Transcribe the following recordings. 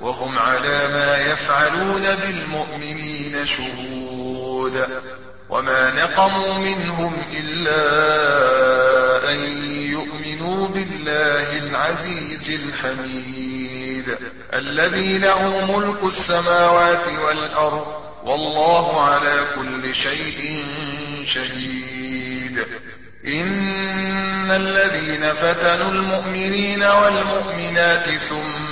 وهم على ما يفعلون بالمؤمنين شهود. وما نقموا منهم إلا أن يؤمنوا بالله العزيز الحميد. الذي له ملك السماوات والأرض والله على كل شيء شهيد. إن الذين فتنوا المؤمنين والمؤمنات ثم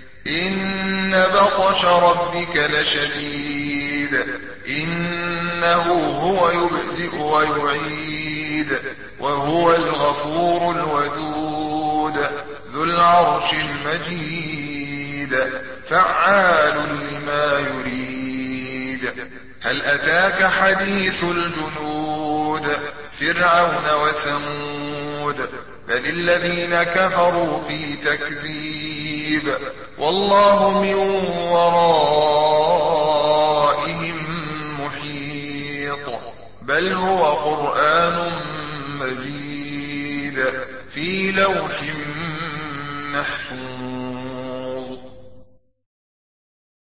إن بطش ربك لشديد إنه هو يبدئ ويعيد وهو الغفور الودود ذو العرش المجيد فعال لما يريد هل أتاك حديث الجنود فرعون وثمود بل الذين كفروا في تكذيب والله من ورائهم محيط. بل هو قرآن مجيد في لوح محفوظ.